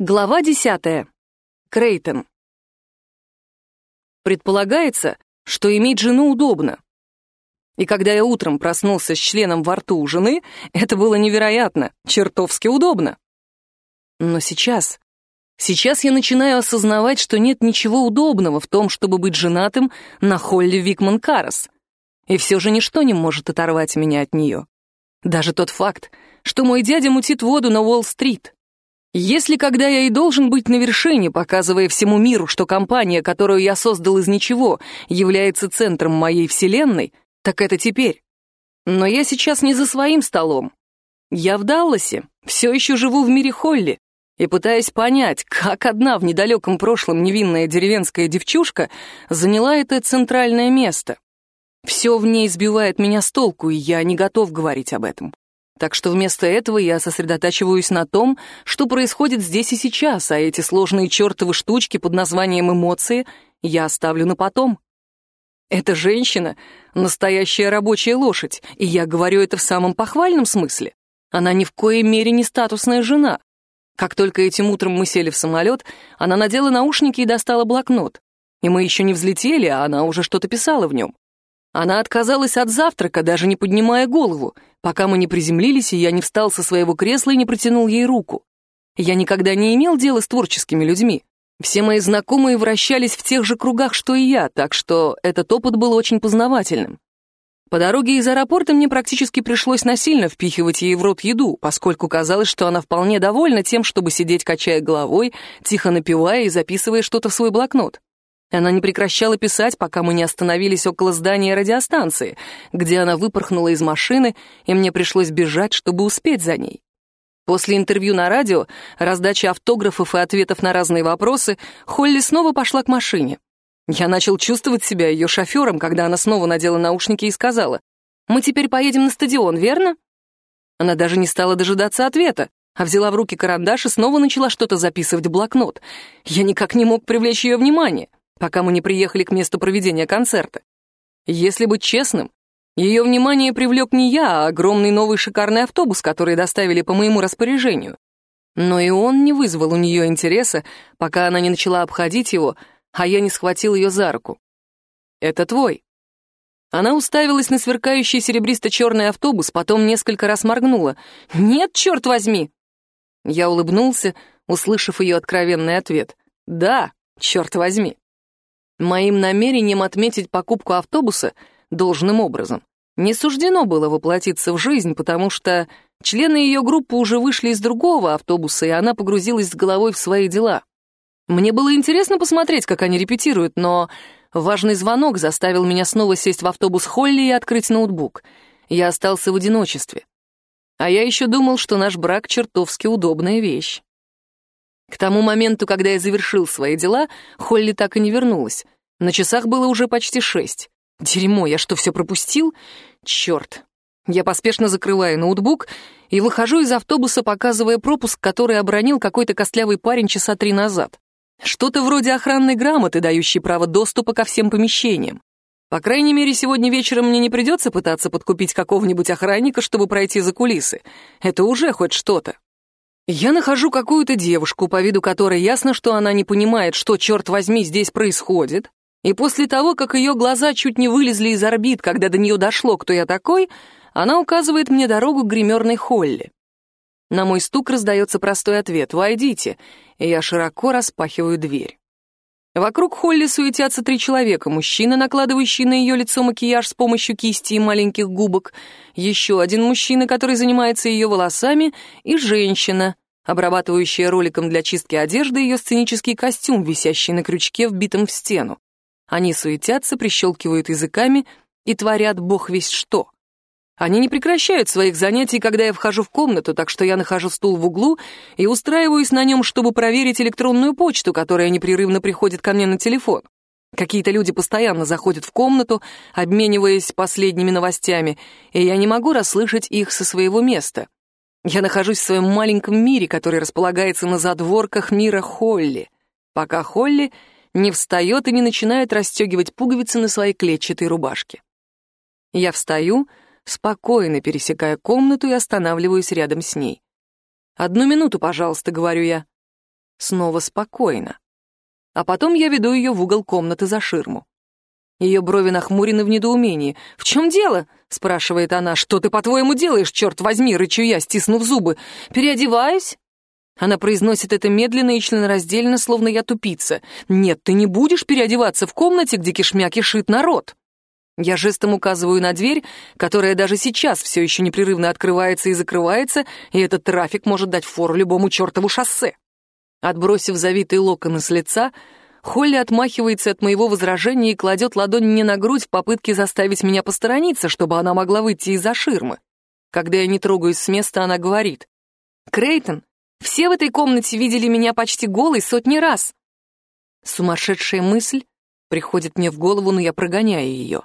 Глава десятая. Крейтон. Предполагается, что иметь жену удобно. И когда я утром проснулся с членом во рту у жены, это было невероятно, чертовски удобно. Но сейчас... Сейчас я начинаю осознавать, что нет ничего удобного в том, чтобы быть женатым на Холли Викман Карас. И все же ничто не может оторвать меня от нее. Даже тот факт, что мой дядя мутит воду на Уолл-стрит — если когда я и должен быть на вершине, показывая всему миру, что компания, которую я создал из ничего, является центром моей вселенной, так это теперь. Но я сейчас не за своим столом. Я в Далласе, все еще живу в мире Холли, и пытаясь понять, как одна в недалеком прошлом невинная деревенская девчушка заняла это центральное место. Все в ней сбивает меня с толку, и я не готов говорить об этом. Так что вместо этого я сосредотачиваюсь на том, что происходит здесь и сейчас, а эти сложные чертовы штучки под названием эмоции я оставлю на потом. Эта женщина — настоящая рабочая лошадь, и я говорю это в самом похвальном смысле. Она ни в коей мере не статусная жена. Как только этим утром мы сели в самолет, она надела наушники и достала блокнот. И мы еще не взлетели, а она уже что-то писала в нем. Она отказалась от завтрака, даже не поднимая голову, пока мы не приземлились, и я не встал со своего кресла и не протянул ей руку. Я никогда не имел дела с творческими людьми. Все мои знакомые вращались в тех же кругах, что и я, так что этот опыт был очень познавательным. По дороге из аэропорта мне практически пришлось насильно впихивать ей в рот еду, поскольку казалось, что она вполне довольна тем, чтобы сидеть, качая головой, тихо напивая и записывая что-то в свой блокнот. Она не прекращала писать, пока мы не остановились около здания радиостанции, где она выпорхнула из машины, и мне пришлось бежать, чтобы успеть за ней. После интервью на радио, раздачи автографов и ответов на разные вопросы, Холли снова пошла к машине. Я начал чувствовать себя ее шофером, когда она снова надела наушники и сказала, «Мы теперь поедем на стадион, верно?» Она даже не стала дожидаться ответа, а взяла в руки карандаш и снова начала что-то записывать в блокнот. Я никак не мог привлечь ее внимание пока мы не приехали к месту проведения концерта. Если быть честным, ее внимание привлек не я, а огромный новый шикарный автобус, который доставили по моему распоряжению. Но и он не вызвал у нее интереса, пока она не начала обходить его, а я не схватил ее за руку. «Это твой». Она уставилась на сверкающий серебристо-черный автобус, потом несколько раз моргнула. «Нет, черт возьми!» Я улыбнулся, услышав ее откровенный ответ. «Да, черт возьми». Моим намерением отметить покупку автобуса должным образом не суждено было воплотиться в жизнь, потому что члены ее группы уже вышли из другого автобуса, и она погрузилась с головой в свои дела. Мне было интересно посмотреть, как они репетируют, но важный звонок заставил меня снова сесть в автобус Холли и открыть ноутбук. Я остался в одиночестве. А я еще думал, что наш брак чертовски удобная вещь. К тому моменту, когда я завершил свои дела, Холли так и не вернулась. На часах было уже почти шесть. Дерьмо, я что, все пропустил? Черт. Я поспешно закрываю ноутбук и выхожу из автобуса, показывая пропуск, который обронил какой-то костлявый парень часа три назад. Что-то вроде охранной грамоты, дающей право доступа ко всем помещениям. По крайней мере, сегодня вечером мне не придется пытаться подкупить какого-нибудь охранника, чтобы пройти за кулисы. Это уже хоть что-то. Я нахожу какую-то девушку, по виду которой ясно, что она не понимает, что, черт возьми, здесь происходит. И после того, как ее глаза чуть не вылезли из орбит, когда до нее дошло, кто я такой, она указывает мне дорогу к гримерной Холли. На мой стук раздается простой ответ «Войдите», и я широко распахиваю дверь. Вокруг Холли суетятся три человека. Мужчина, накладывающий на ее лицо макияж с помощью кисти и маленьких губок, еще один мужчина, который занимается ее волосами, и женщина, обрабатывающая роликом для чистки одежды ее сценический костюм, висящий на крючке, вбитом в стену. Они суетятся, прищелкивают языками и творят бог весь что. Они не прекращают своих занятий, когда я вхожу в комнату, так что я нахожу стул в углу и устраиваюсь на нем, чтобы проверить электронную почту, которая непрерывно приходит ко мне на телефон. Какие-то люди постоянно заходят в комнату, обмениваясь последними новостями, и я не могу расслышать их со своего места. Я нахожусь в своем маленьком мире, который располагается на задворках мира Холли. Пока Холли не встает и не начинает расстегивать пуговицы на своей клетчатой рубашке. Я встаю, спокойно пересекая комнату и останавливаюсь рядом с ней. «Одну минуту, пожалуйста», — говорю я. снова спокойно. А потом я веду ее в угол комнаты за ширму. Ее брови нахмурены в недоумении. «В чем дело?» — спрашивает она. «Что ты, по-твоему, делаешь, черт возьми?» — рычу я, стиснув зубы. «Переодеваюсь?» Она произносит это медленно и членораздельно, словно я тупица. «Нет, ты не будешь переодеваться в комнате, где кишмя кишит народ». Я жестом указываю на дверь, которая даже сейчас все еще непрерывно открывается и закрывается, и этот трафик может дать фору любому чертову шоссе. Отбросив завитые локоны с лица, Холли отмахивается от моего возражения и кладет ладонь мне на грудь в попытке заставить меня посторониться, чтобы она могла выйти из-за ширмы. Когда я не трогаюсь с места, она говорит. «Крейтон, все в этой комнате видели меня почти голой сотни раз». Сумасшедшая мысль приходит мне в голову, но я прогоняю ее.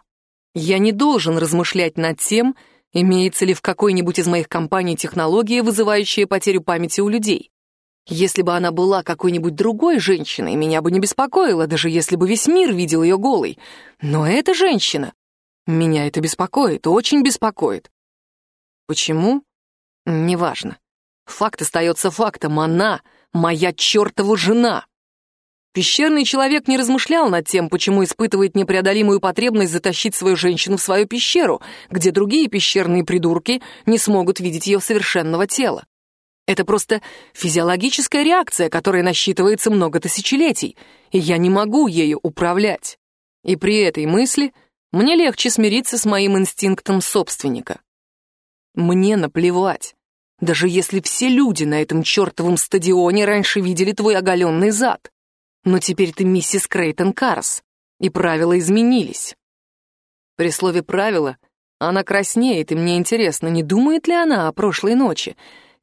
Я не должен размышлять над тем, имеется ли в какой-нибудь из моих компаний технология, вызывающая потерю памяти у людей. Если бы она была какой-нибудь другой женщиной, меня бы не беспокоило, даже если бы весь мир видел ее голой. Но эта женщина... Меня это беспокоит, очень беспокоит. Почему? Неважно. Факт остается фактом. Она — моя чертова жена. Пещерный человек не размышлял над тем, почему испытывает непреодолимую потребность затащить свою женщину в свою пещеру, где другие пещерные придурки не смогут видеть ее совершенного тела. Это просто физиологическая реакция, которая насчитывается много тысячелетий, и я не могу ею управлять. И при этой мысли мне легче смириться с моим инстинктом собственника. Мне наплевать, даже если все люди на этом чертовом стадионе раньше видели твой оголенный зад. Но теперь ты миссис Крейтон Карс, и правила изменились. При слове «правила» она краснеет, и мне интересно, не думает ли она о прошлой ночи,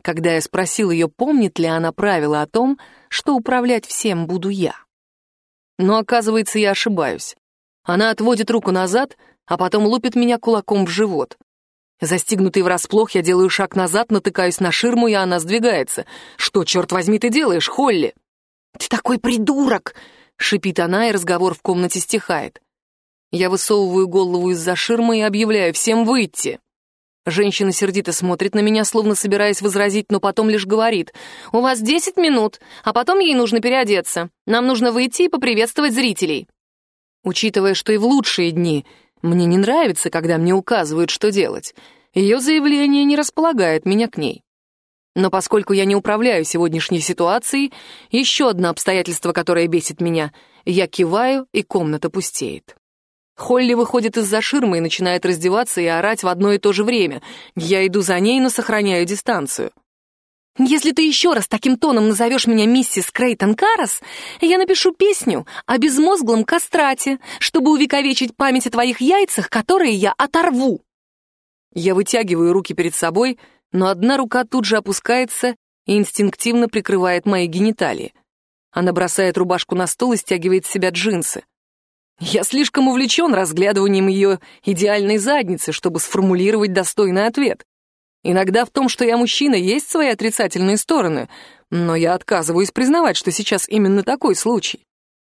когда я спросил ее, помнит ли она правила о том, что управлять всем буду я. Но оказывается, я ошибаюсь. Она отводит руку назад, а потом лупит меня кулаком в живот. Застигнутый врасплох, я делаю шаг назад, натыкаюсь на ширму, и она сдвигается. «Что, черт возьми, ты делаешь, Холли?» «Ты такой придурок!» — шипит она, и разговор в комнате стихает. Я высовываю голову из-за ширмы и объявляю всем выйти. Женщина сердито смотрит на меня, словно собираясь возразить, но потом лишь говорит. «У вас десять минут, а потом ей нужно переодеться. Нам нужно выйти и поприветствовать зрителей». Учитывая, что и в лучшие дни мне не нравится, когда мне указывают, что делать, ее заявление не располагает меня к ней. Но поскольку я не управляю сегодняшней ситуацией, еще одно обстоятельство, которое бесит меня, я киваю, и комната пустеет. Холли выходит из-за ширмы и начинает раздеваться и орать в одно и то же время. Я иду за ней, но сохраняю дистанцию. «Если ты еще раз таким тоном назовешь меня миссис Крейтон Карас, я напишу песню о безмозглом кастрате, чтобы увековечить память о твоих яйцах, которые я оторву». Я вытягиваю руки перед собой, но одна рука тут же опускается и инстинктивно прикрывает мои гениталии. Она бросает рубашку на стол и стягивает с себя джинсы. Я слишком увлечен разглядыванием ее идеальной задницы, чтобы сформулировать достойный ответ. Иногда в том, что я мужчина, есть свои отрицательные стороны, но я отказываюсь признавать, что сейчас именно такой случай.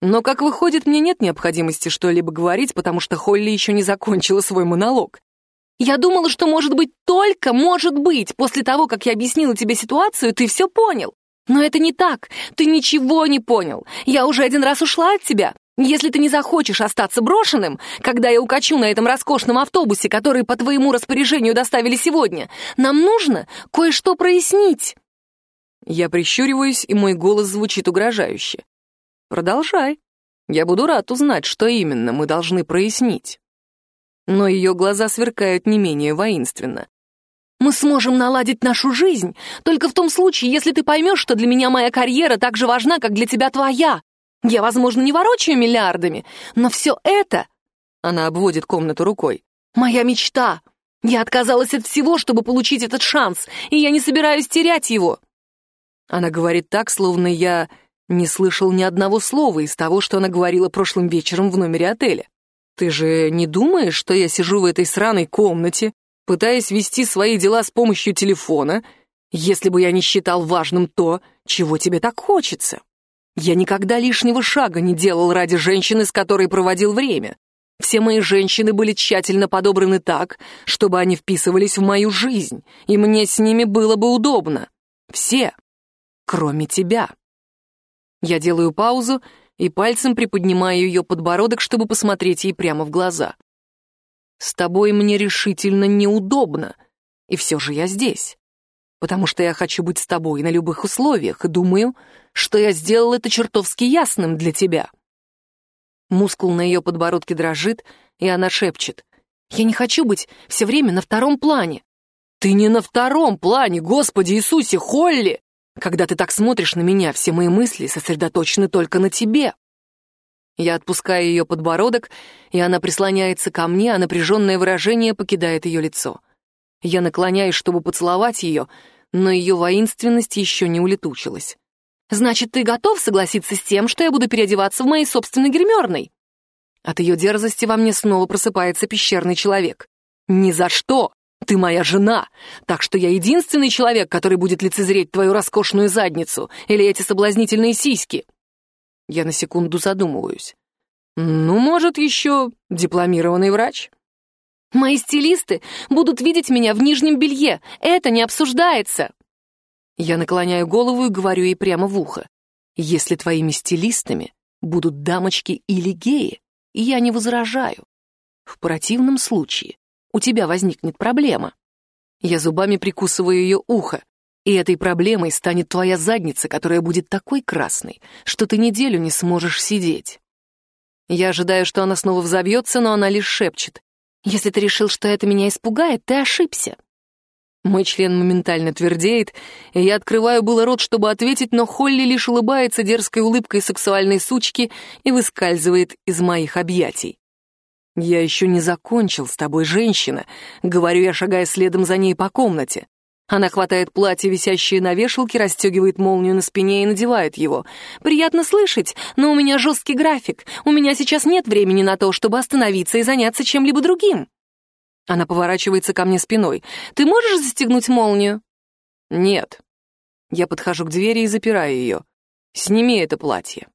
Но, как выходит, мне нет необходимости что-либо говорить, потому что Холли еще не закончила свой монолог. Я думала, что, может быть, только, может быть, после того, как я объяснила тебе ситуацию, ты все понял. Но это не так. Ты ничего не понял. Я уже один раз ушла от тебя. Если ты не захочешь остаться брошенным, когда я укачу на этом роскошном автобусе, который по твоему распоряжению доставили сегодня, нам нужно кое-что прояснить». Я прищуриваюсь, и мой голос звучит угрожающе. «Продолжай. Я буду рад узнать, что именно мы должны прояснить». Но ее глаза сверкают не менее воинственно. «Мы сможем наладить нашу жизнь только в том случае, если ты поймешь, что для меня моя карьера так же важна, как для тебя твоя. Я, возможно, не ворочаю миллиардами, но все это...» Она обводит комнату рукой. «Моя мечта. Я отказалась от всего, чтобы получить этот шанс, и я не собираюсь терять его». Она говорит так, словно я не слышал ни одного слова из того, что она говорила прошлым вечером в номере отеля. «Ты же не думаешь, что я сижу в этой сраной комнате, пытаясь вести свои дела с помощью телефона, если бы я не считал важным то, чего тебе так хочется?» Я никогда лишнего шага не делал ради женщины, с которой проводил время. Все мои женщины были тщательно подобраны так, чтобы они вписывались в мою жизнь, и мне с ними было бы удобно. Все, кроме тебя. Я делаю паузу и пальцем приподнимаю ее подбородок, чтобы посмотреть ей прямо в глаза. «С тобой мне решительно неудобно, и все же я здесь. Потому что я хочу быть с тобой на любых условиях, и думаю, что я сделал это чертовски ясным для тебя». Мускул на ее подбородке дрожит, и она шепчет. «Я не хочу быть все время на втором плане». «Ты не на втором плане, Господи Иисусе, Холли! Когда ты так смотришь на меня, все мои мысли сосредоточены только на тебе». Я отпускаю ее подбородок, и она прислоняется ко мне, а напряженное выражение покидает ее лицо. Я наклоняюсь, чтобы поцеловать ее, но ее воинственность еще не улетучилась. «Значит, ты готов согласиться с тем, что я буду переодеваться в моей собственной гримерной?» От ее дерзости во мне снова просыпается пещерный человек. «Ни за что! Ты моя жена, так что я единственный человек, который будет лицезреть твою роскошную задницу или эти соблазнительные сиськи». Я на секунду задумываюсь. «Ну, может, еще дипломированный врач?» «Мои стилисты будут видеть меня в нижнем белье. Это не обсуждается!» Я наклоняю голову и говорю ей прямо в ухо. «Если твоими стилистами будут дамочки или геи, я не возражаю. В противном случае у тебя возникнет проблема. Я зубами прикусываю ее ухо, и этой проблемой станет твоя задница, которая будет такой красной, что ты неделю не сможешь сидеть. Я ожидаю, что она снова взобьется, но она лишь шепчет. «Если ты решил, что это меня испугает, ты ошибся». Мой член моментально твердеет, и я открываю было рот, чтобы ответить, но Холли лишь улыбается дерзкой улыбкой сексуальной сучки и выскальзывает из моих объятий. «Я еще не закончил с тобой, женщина», — говорю я, шагая следом за ней по комнате. Она хватает платье, висящее на вешалке, расстегивает молнию на спине и надевает его. «Приятно слышать, но у меня жесткий график. У меня сейчас нет времени на то, чтобы остановиться и заняться чем-либо другим». Она поворачивается ко мне спиной. «Ты можешь застегнуть молнию?» «Нет». Я подхожу к двери и запираю ее. «Сними это платье».